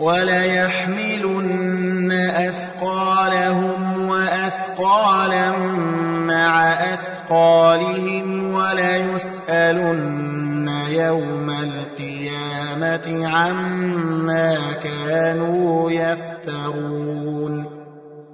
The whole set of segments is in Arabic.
وليحملن أثقالهم وأثقالا مع أثقالهم وليسألن يوم القيامة عما كانوا يفترون.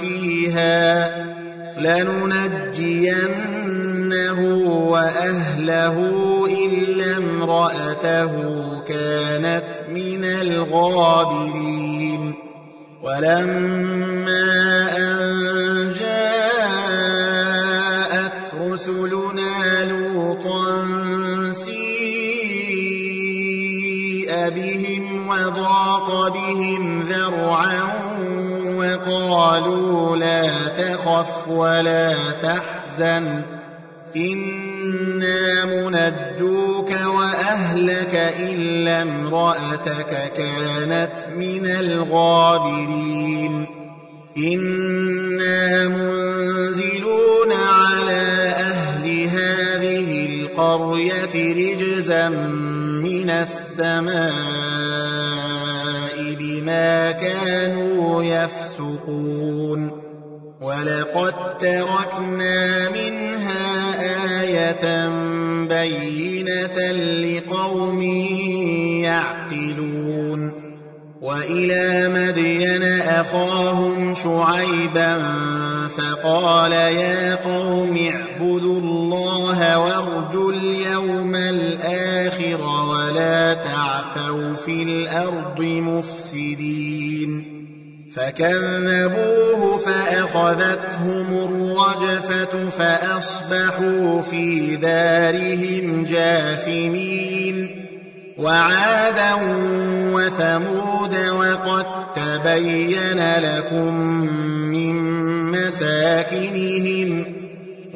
فيها لننجينه وأهله إلا امرأته كانت من الغابرين. ولما أن جاءت رسلنا لوطا سيء بهم وضاق بهم ذرعا وقالوا لا تخف ولا تحزن. إنا منجوك وأهلك إلا امرأتك كانت من الغابرين. إنا منزلون على أهل هذه القرية رجزا من السماء. كانوا يفسقون. ولقد تركنا منها آية بينة لقوم يعقلون. وإلى مدين أخاهم شعيبا فقال يا قوم اعبدوا الله وارجوا اليوم الآخر تعثوا في الأرض مفسدين فكذبوه فأخذتهم الرجفة فأصبحوا في دارهم جاثمين وعادا وثمود وقد تبين لكم من مساكنهم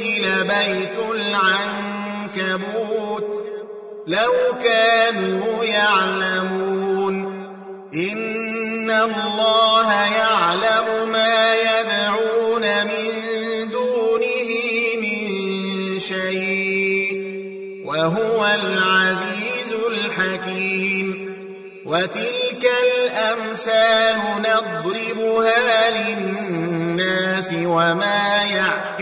لبيت العنكبوت. لو كانوا يعلمون إن الله يعلم ما يدعون من دونه من شيء وهو العزيز الحكيم. وتلك الأمثال نضربها للناس وما إلا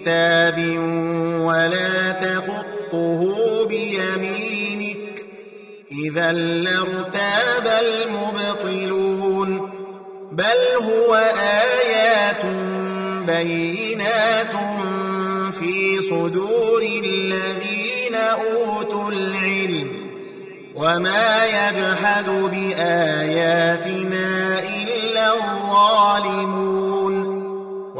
كتاب ولا تخطه بيمينك إذا لارتاب المبطلون بل هو آيات بينات في صدور الذين أوتوا العلم وما يجحد بآياتنا إلا الظالمون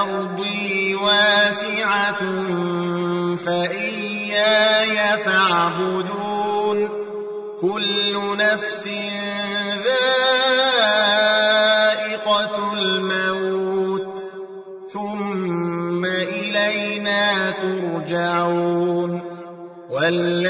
إن أرضي واسعة فإياي فاعبدون. كل نفس ذائقة الموت ثم إلينا ترجعون. والذين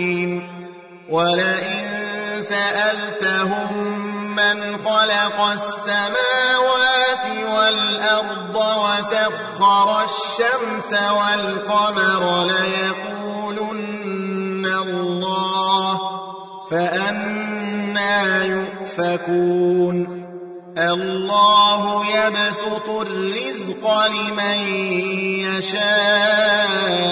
ولئن سألتهم من خلق السماوات والأرض وسخر الشمس والقمر ليقولن الله فأنا يؤفكون. الله يبسط الرزق لمن يشاء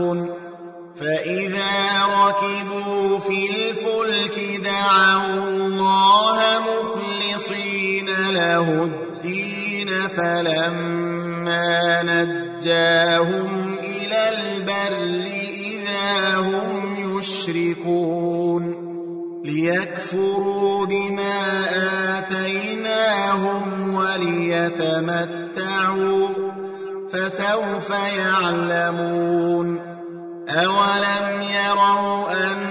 مخلصين له الدين فلما نجاهم إلى البر إذا هم يشركون ليكفروا بما آتيناهم وليتمتعوا فسوف يعلمون أولم يروا أنا